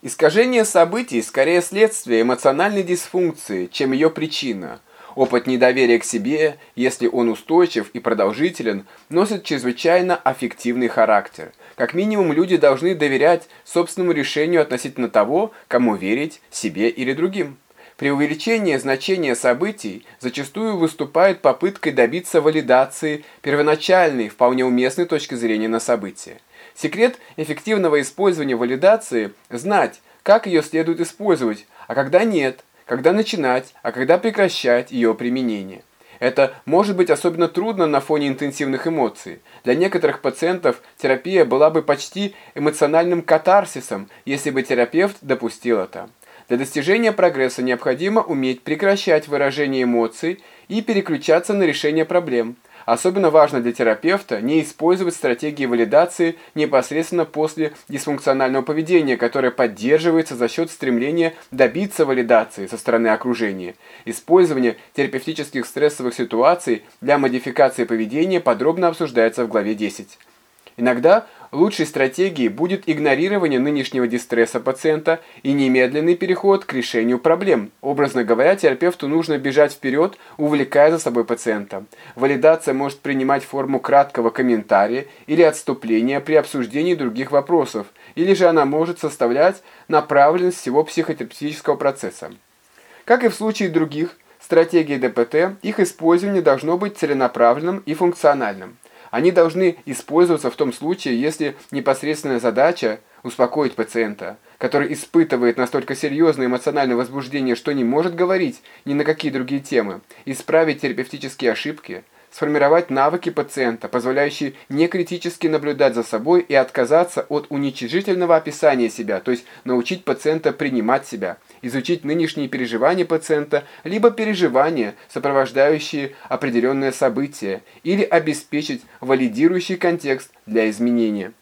Искажение событий скорее следствие эмоциональной дисфункции, чем ее причина. Опыт недоверия к себе, если он устойчив и продолжителен, носит чрезвычайно аффективный характер. Как минимум, люди должны доверять собственному решению относительно того, кому верить, себе или другим. При увеличении значения событий зачастую выступает попыткой добиться валидации первоначальной, вполне уместной точки зрения на события. Секрет эффективного использования валидации – знать, как ее следует использовать, а когда нет, когда начинать, а когда прекращать ее применение. Это может быть особенно трудно на фоне интенсивных эмоций. Для некоторых пациентов терапия была бы почти эмоциональным катарсисом, если бы терапевт допустил это. Для достижения прогресса необходимо уметь прекращать выражение эмоций и переключаться на решение проблем – Особенно важно для терапевта не использовать стратегии валидации непосредственно после дисфункционального поведения, которое поддерживается за счет стремления добиться валидации со стороны окружения. Использование терапевтических стрессовых ситуаций для модификации поведения подробно обсуждается в главе 10. Иногда лучшей стратегией будет игнорирование нынешнего дистресса пациента и немедленный переход к решению проблем. Образно говоря, терапевту нужно бежать вперед, увлекая за собой пациента. Валидация может принимать форму краткого комментария или отступления при обсуждении других вопросов, или же она может составлять направленность всего психотерапевтического процесса. Как и в случае других стратегий ДПТ, их использование должно быть целенаправленным и функциональным. Они должны использоваться в том случае, если непосредственная задача успокоить пациента, который испытывает настолько серьезное эмоциональное возбуждение, что не может говорить ни на какие другие темы, исправить терапевтические ошибки – сформировать навыки пациента, позволяющие некритически наблюдать за собой и отказаться от уничижительного описания себя, то есть научить пациента принимать себя, изучить нынешние переживания пациента, либо переживания, сопровождающие определенное событие, или обеспечить валидирующий контекст для изменения.